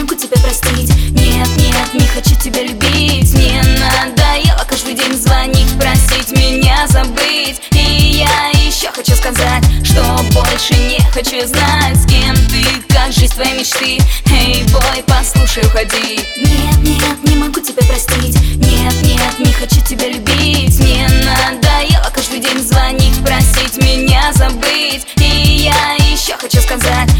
могу тебя простить. Нет, нет, не хочу тебя любить. Мне надоело каждый день звонить Просить меня забыть. И я еще хочу сказать Что больше не хочу знать С кем ты, как жизнь твоей мечты. Эй, бой, послушай, уходи. Нет, нет, не могу тебя простить. Нет, нет, не хочу тебя любить. Мне надоело каждый день звонить Просить меня забыть. И я еще хочу сказать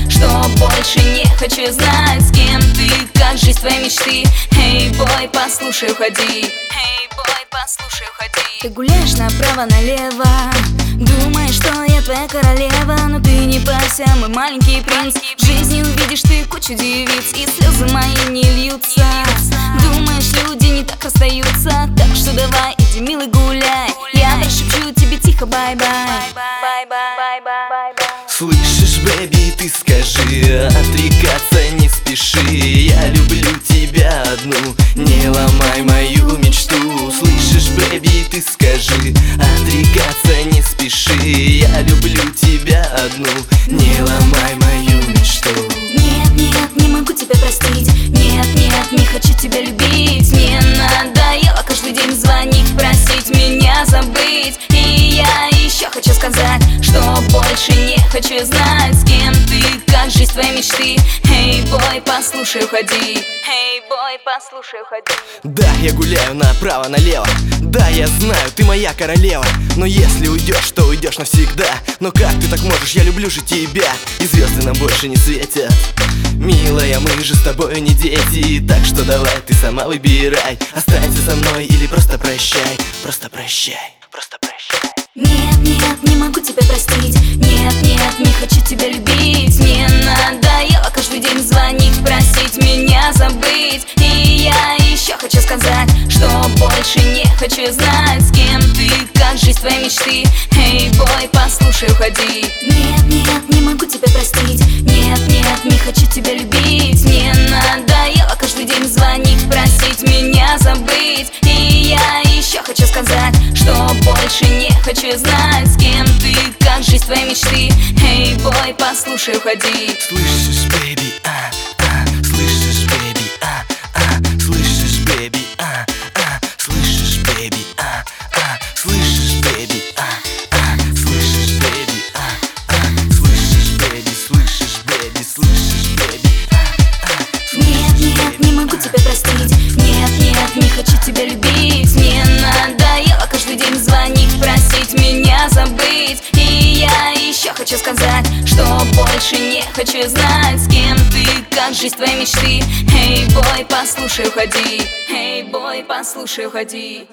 больше не хочу знать С кем ты, как жизнь твоей мечты. Эй, boy, послушай, уходи. Эй, boy, послушай, уходи. Ты гуляешь направо-налево Думаешь, что я твоя королева Но ты не парься, мой маленький принц. В жизни увидишь ты кучу девиц И слезы мои не льются. Думаешь, люди не так расстаются Так что давай, иди, милый, гуляй. Я прошепчу тебе тихо bye-bye. Слышишь, бэби, ты скажи Отрекаться не спеши. Я люблю тебя одну. Не ломай мою мечту. Слышишь, бэби, ты скажи Отрекаться не спеши. Я люблю тебя одну. Не ломай мою мечту. Нет, нет, не могу тебя простить. Нет, нет, не хочу тебя любить. Мне надоело каждый день звонить Просить меня забыть. И я еще хочу сказать Что больше не хочу знать С кем ты, как жизнь твоей мечты. Эй, бой, послушай, уходи. Эй, бой, послушай, уходи. Да, я гуляю направо-налево. Да, я знаю, ты моя королева. Но если уйдешь, то уйдешь навсегда. Но как ты так можешь, я люблю же тебя. И звезды нам больше не светят. Милая, мы же с тобой не дети. Так что давай, ты сама выбирай. Останься со мной или Просто прощай, просто прощай тебя любить. Мне надоело каждый день звонить Просить меня забыть. И я еще хочу сказать Что больше не хочу знать С кем ты, как жизнь твоей мечты. Эй, бой, послушай, уходи. Нет, нет, не могу тебя простить. Нет, нет, не хочу тебя любить. Мне надоело каждый день звонить Просить меня забыть. И я еще хочу сказать Что больше не хочу знать С кем жизнь твоей мечты. Эй, бой, послушай, уходи. Слышишь, бэби, а, а, слышишь, бэби, а, а, слышишь, бэби, а, а, слышишь, бэби, а, а, слышишь, хочу сказать Что больше не хочу знать С кем ты, как жизнь твоей мечты. Эй, бой, послушай, уходи. Эй, бой, послушай, уходи